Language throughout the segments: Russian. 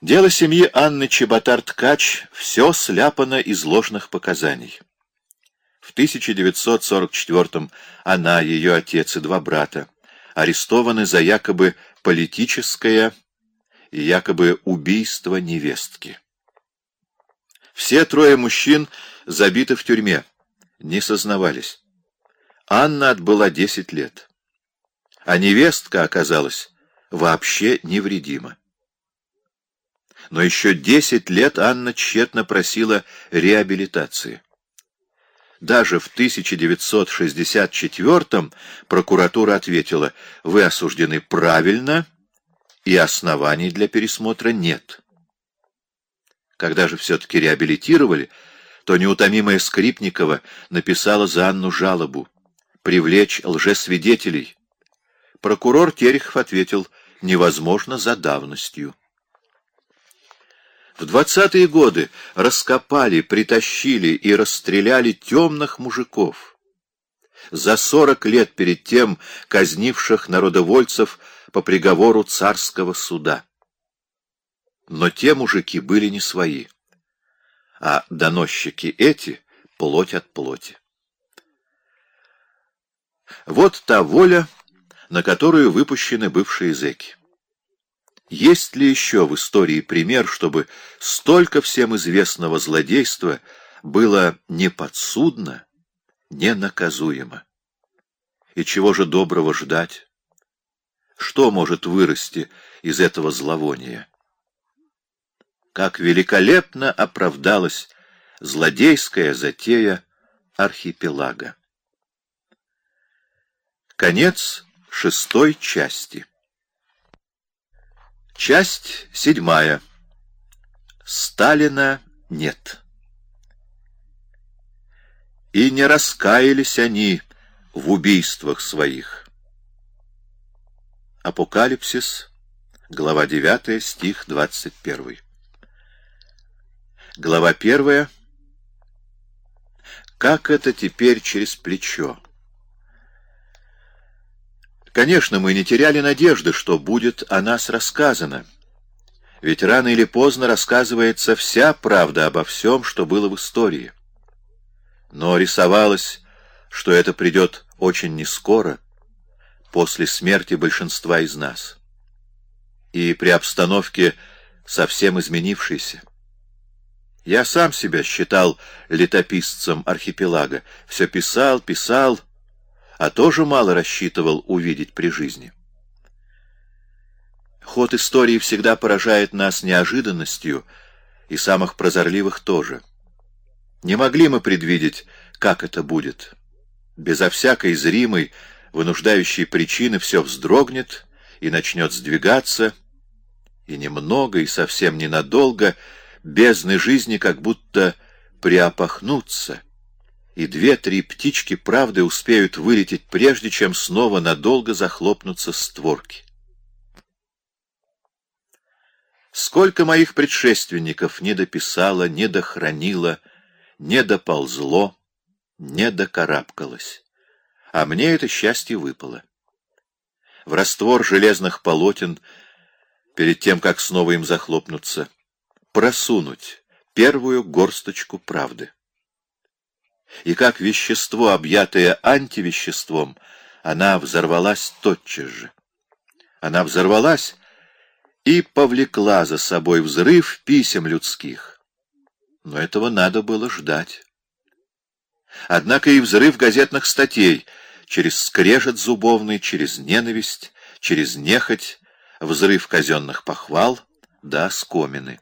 Дело семьи Анны Чеботар-Ткач все сляпано из ложных показаний. В 1944 она, ее отец и два брата арестованы за якобы политическое и якобы убийство невестки. Все трое мужчин забиты в тюрьме, не сознавались. Анна отбыла 10 лет, а невестка оказалась вообще невредима. Но еще 10 лет Анна тщетно просила реабилитации. Даже в 1964 прокуратура ответила, вы осуждены правильно, и оснований для пересмотра нет. Когда же все-таки реабилитировали, то неутомимая Скрипникова написала за Анну жалобу привлечь лжесвидетелей. Прокурор Терехов ответил, невозможно за давностью. В двадцатые годы раскопали, притащили и расстреляли темных мужиков. За сорок лет перед тем казнивших народовольцев по приговору царского суда. Но те мужики были не свои, а доносчики эти — плоть от плоти. Вот та воля, на которую выпущены бывшие зэки. Есть ли еще в истории пример, чтобы столько всем известного злодейства было не подсудно, не наказуемо? И чего же доброго ждать? Что может вырасти из этого зловония? Как великолепно оправдалась злодейская затея архипелага. Конец шестой части. Часть седьмая. Сталина нет. И не раскаялись они в убийствах своих. Апокалипсис, глава 9, стих 21. Глава 1. Как это теперь через плечо? Конечно, мы не теряли надежды, что будет о нас рассказано. Ведь рано или поздно рассказывается вся правда обо всем, что было в истории. Но рисовалось, что это придет очень нескоро, после смерти большинства из нас. И при обстановке совсем изменившейся. Я сам себя считал летописцем архипелага. Все писал, писал, а тоже мало рассчитывал увидеть при жизни. Ход истории всегда поражает нас неожиданностью, и самых прозорливых тоже. Не могли мы предвидеть, как это будет. Безо всякой зримой, вынуждающей причины все вздрогнет и начнет сдвигаться, и немного, и совсем ненадолго бездны жизни как будто приопахнутся — и две-три птички правды успеют вылететь, прежде чем снова надолго захлопнутся створки. Сколько моих предшественников не дописало, не дохранило, не доползло, не докарабкалось. А мне это счастье выпало. В раствор железных полотен, перед тем, как снова им захлопнуться, просунуть первую горсточку правды и как вещество, объятое антивеществом, она взорвалась тотчас же. Она взорвалась и повлекла за собой взрыв писем людских. Но этого надо было ждать. Однако и взрыв газетных статей через скрежет зубовный, через ненависть, через нехоть, взрыв казенных похвал да скомины.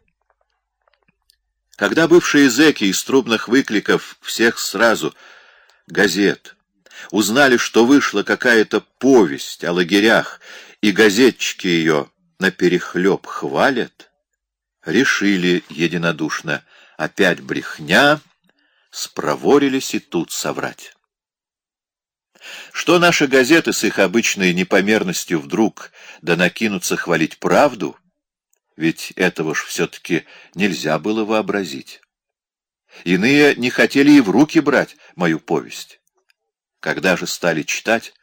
Когда бывшие зэки из трубных выкликов всех сразу газет узнали, что вышла какая-то повесть о лагерях, и газетчики ее наперехлеб хвалят, решили единодушно опять брехня, спроворились и тут соврать. Что наши газеты с их обычной непомерностью вдруг да накинутся хвалить правду — ведь этого ж все-таки нельзя было вообразить. Иные не хотели и в руки брать мою повесть. Когда же стали читать,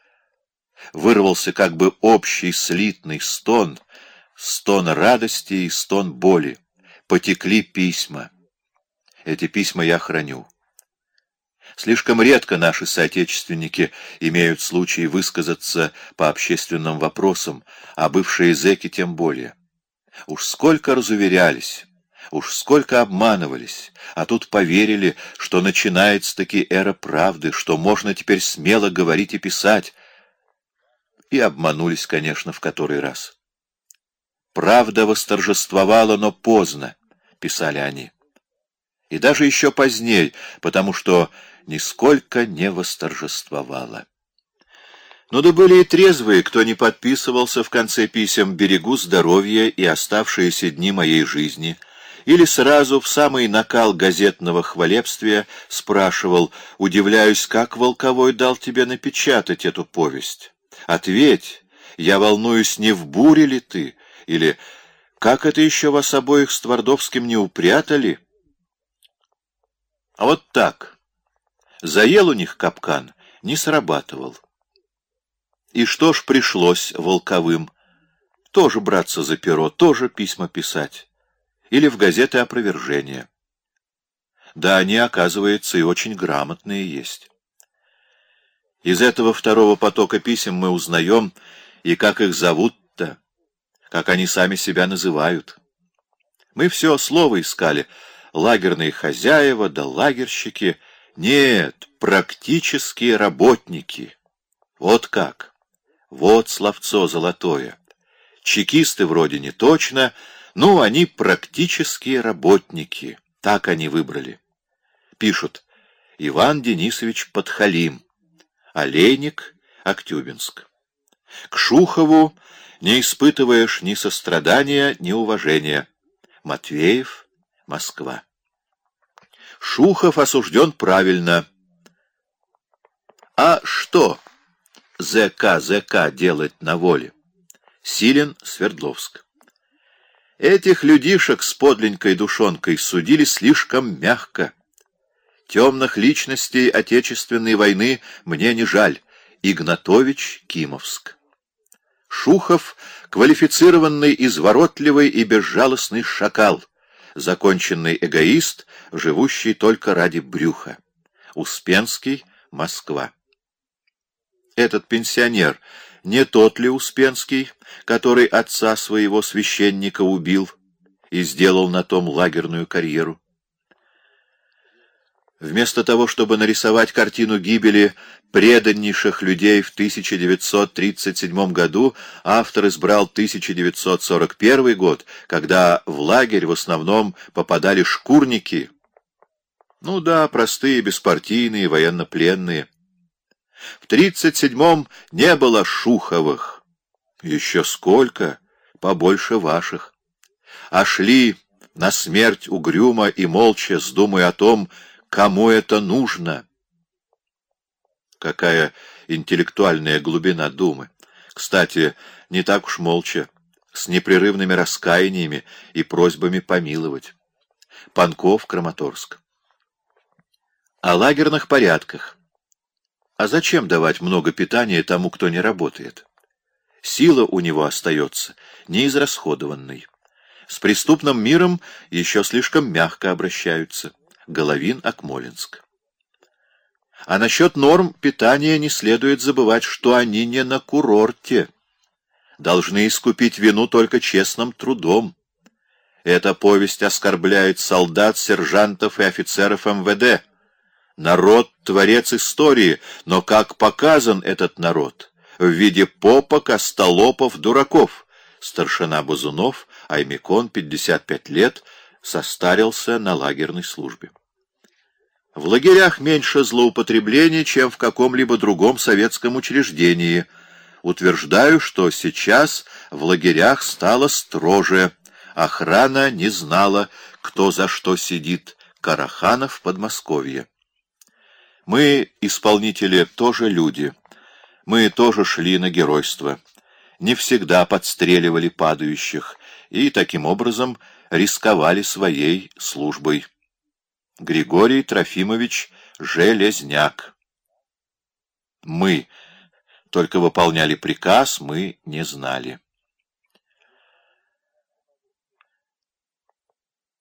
вырвался как бы общий слитный стон, стон радости и стон боли. Потекли письма. Эти письма я храню. Слишком редко наши соотечественники имеют случай высказаться по общественным вопросам, а бывшие зэки тем более. Уж сколько разуверялись, уж сколько обманывались, а тут поверили, что начинается-таки эра правды, что можно теперь смело говорить и писать. И обманулись, конечно, в который раз. «Правда восторжествовала, но поздно», — писали они. И даже еще позднее, потому что нисколько не восторжествовала. Но да были и трезвые, кто не подписывался в конце писем «Берегу здоровья и оставшиеся дни моей жизни», или сразу в самый накал газетного хвалебствия спрашивал, удивляюсь, как Волковой дал тебе напечатать эту повесть. Ответь, я волнуюсь, не в буре ли ты, или как это еще вас обоих с Твардовским не упрятали? А вот так. Заел у них капкан, не срабатывал. И что ж пришлось Волковым? Тоже браться за перо, тоже письма писать. Или в газеты опровержения. Да они, оказывается, и очень грамотные есть. Из этого второго потока писем мы узнаем, и как их зовут-то, как они сами себя называют. Мы все слово искали, лагерные хозяева да лагерщики. Нет, практические работники. Вот как. Вот словцо золотое. Чекисты вроде не точно, но они практические работники. Так они выбрали. Пишут Иван Денисович Подхалим, Олейник, Актюбинск. К Шухову не испытываешь ни сострадания, ни уважения. Матвеев, Москва. Шухов осужден правильно. А что ЗК ЗК делать на воле? Силен, Свердловск. Этих людишек с подленькой душонкой судили слишком мягко. Темных личностей Отечественной войны мне не жаль. Игнатович, Кимовск. Шухов — квалифицированный, изворотливый и безжалостный шакал, законченный эгоист, живущий только ради брюха. Успенский, Москва. Этот пенсионер не тот ли Успенский, который отца своего священника убил и сделал на том лагерную карьеру? Вместо того, чтобы нарисовать картину гибели преданнейших людей в 1937 году, автор избрал 1941 год, когда в лагерь в основном попадали шкурники. Ну да, простые, беспартийные, военнопленные. В 37-м не было Шуховых. Еще сколько, побольше ваших. А шли на смерть угрюмо и молча с думой о том, Кому это нужно? Какая интеллектуальная глубина думы. Кстати, не так уж молча, с непрерывными раскаяниями и просьбами помиловать. Панков, Краматорск. О лагерных порядках. А зачем давать много питания тому, кто не работает? Сила у него остается неизрасходованной. С преступным миром еще слишком мягко обращаются. Головин, Акмолинск. А насчет норм питания не следует забывать, что они не на курорте. Должны искупить вину только честным трудом. Эта повесть оскорбляет солдат, сержантов и офицеров МВД. Народ — творец истории, но как показан этот народ? В виде попок, остолопов, дураков. Старшина Бузунов, Аймикон, 55 лет, состарился на лагерной службе. В лагерях меньше злоупотреблений, чем в каком-либо другом советском учреждении. Утверждаю, что сейчас в лагерях стало строже. Охрана не знала, кто за что сидит. Караханов, Подмосковье. Мы, исполнители, тоже люди. Мы тоже шли на геройство. Не всегда подстреливали падающих и, таким образом, рисковали своей службой. Григорий Трофимович Железняк. Мы только выполняли приказ, мы не знали.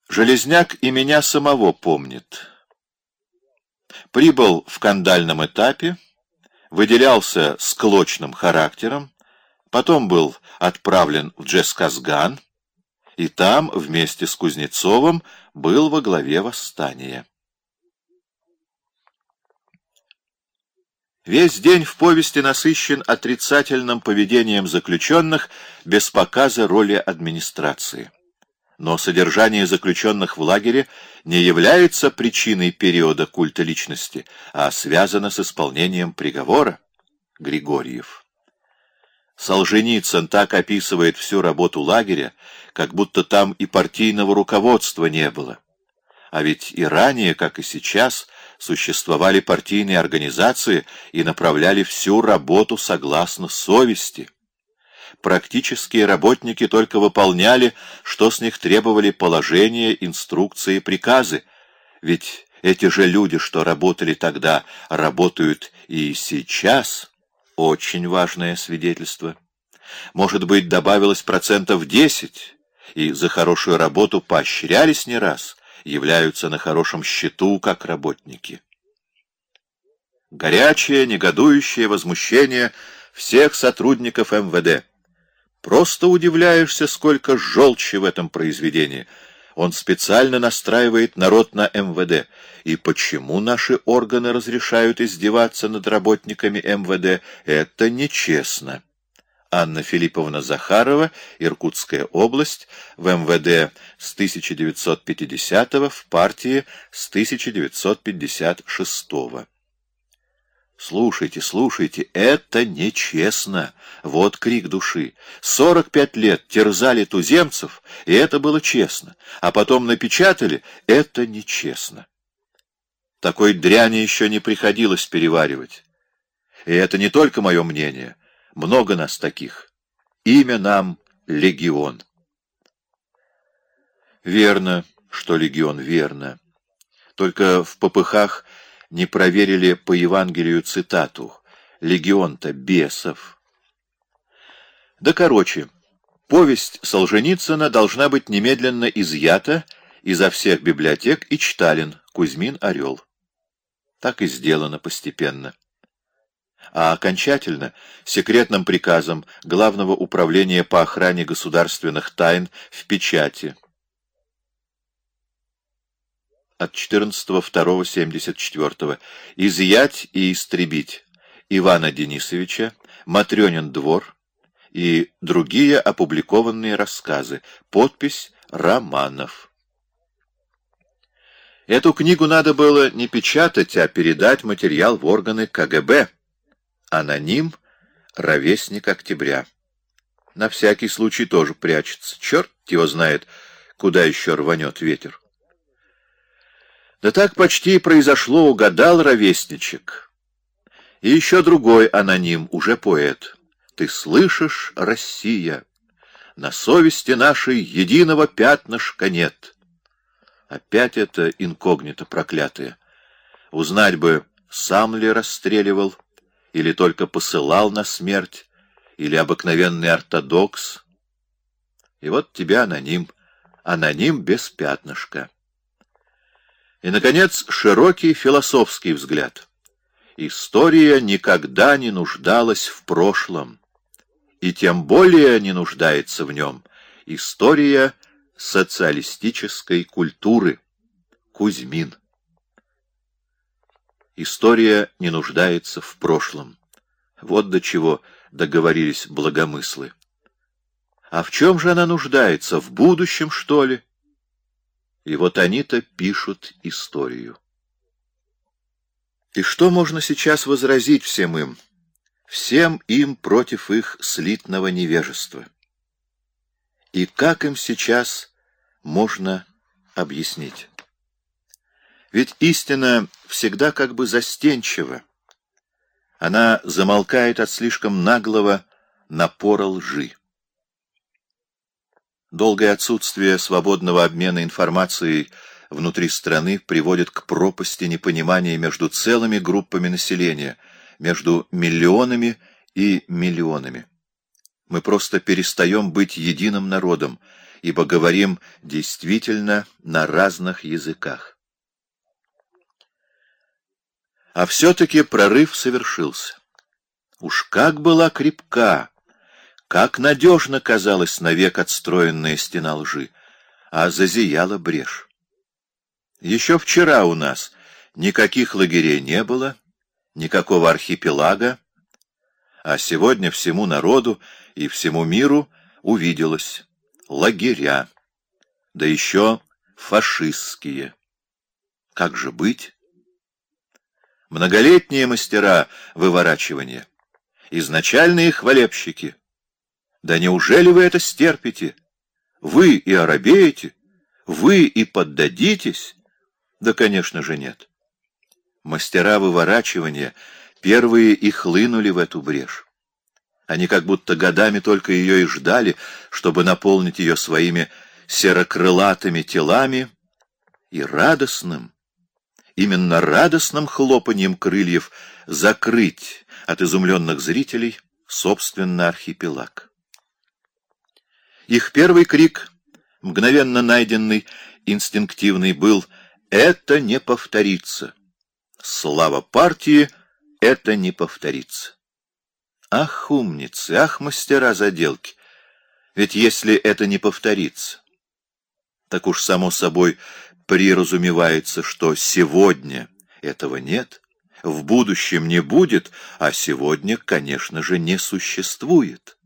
Железняк и меня самого помнит. Прибыл в кандальном этапе, выделялся склочным характером, потом был отправлен в Джесказган, и там вместе с Кузнецовым был во главе восстания. Весь день в повести насыщен отрицательным поведением заключенных без показа роли администрации. Но содержание заключенных в лагере не является причиной периода культа личности, а связано с исполнением приговора. Григорьев. Солженицын так описывает всю работу лагеря, как будто там и партийного руководства не было. А ведь и ранее, как и сейчас, существовали партийные организации и направляли всю работу согласно совести. Практические работники только выполняли, что с них требовали положения, инструкции, приказы, ведь эти же люди, что работали тогда, работают и сейчас. Очень важное свидетельство. Может быть, добавилось процентов десять, и за хорошую работу поощрялись не раз, являются на хорошем счету как работники. Горячее, негодующее возмущение всех сотрудников МВД. Просто удивляешься, сколько желчи в этом произведении. Он специально настраивает народ на МВД. И почему наши органы разрешают издеваться над работниками МВД? Это нечестно. Анна Филипповна Захарова, Иркутская область, в МВД с 1950 в партии с 1956 -го. Слушайте, слушайте, это нечестно. Вот крик души. Сорок пять лет терзали туземцев, и это было честно. А потом напечатали, это нечестно. Такой дряни еще не приходилось переваривать. И это не только мое мнение. Много нас таких. Имя нам — Легион. Верно, что Легион, верно. Только в попыхах не проверили по Евангелию цитату. Легион-то бесов. Да короче, повесть Солженицына должна быть немедленно изъята изо всех библиотек и читален Кузьмин Орел. Так и сделано постепенно а окончательно секретным приказом Главного управления по охране государственных тайн в печати от 14.02.74 изъять и истребить Ивана Денисовича, Матрёнин двор и другие опубликованные рассказы. Подпись «Романов». Эту книгу надо было не печатать, а передать материал в органы КГБ. Аноним — ровесник октября. На всякий случай тоже прячется. Черт его знает, куда еще рванет ветер. Да так почти произошло, угадал ровесничек. И еще другой аноним, уже поэт. Ты слышишь, Россия, на совести нашей единого пятнышка нет. Опять это инкогнито проклятое. Узнать бы, сам ли расстреливал, или только посылал на смерть, или обыкновенный ортодокс. И вот тебя аноним, аноним без пятнышка. И, наконец, широкий философский взгляд. История никогда не нуждалась в прошлом, и тем более не нуждается в нем история социалистической культуры. Кузьмин. История не нуждается в прошлом. Вот до чего договорились благомыслы. А в чем же она нуждается? В будущем, что ли? И вот они-то пишут историю. И что можно сейчас возразить всем им? Всем им против их слитного невежества. И как им сейчас можно объяснить? Ведь истина всегда как бы застенчива. Она замолкает от слишком наглого напора лжи. Долгое отсутствие свободного обмена информацией внутри страны приводит к пропасти непонимания между целыми группами населения, между миллионами и миллионами. Мы просто перестаем быть единым народом, ибо говорим действительно на разных языках. А все-таки прорыв совершился. Уж как была крепка, как надежно казалась навек отстроенная стена лжи, а зазияла брешь. Еще вчера у нас никаких лагерей не было, никакого архипелага, а сегодня всему народу и всему миру увиделось лагеря, да еще фашистские. Как же быть? Многолетние мастера выворачивания, изначальные хвалебщики. Да неужели вы это стерпите? Вы и оробеете? Вы и поддадитесь? Да, конечно же, нет. Мастера выворачивания первые и хлынули в эту брешь. Они как будто годами только ее и ждали, чтобы наполнить ее своими серокрылатыми телами и радостным, именно радостным хлопанием крыльев закрыть от изумленных зрителей собственно архипелаг. Их первый крик, мгновенно найденный, инстинктивный, был «Это не повторится». Слава партии, это не повторится. Ах, умницы, ах, мастера заделки! Ведь если это не повторится, так уж само собой приразумевается, что сегодня этого нет, в будущем не будет, а сегодня, конечно же, не существует.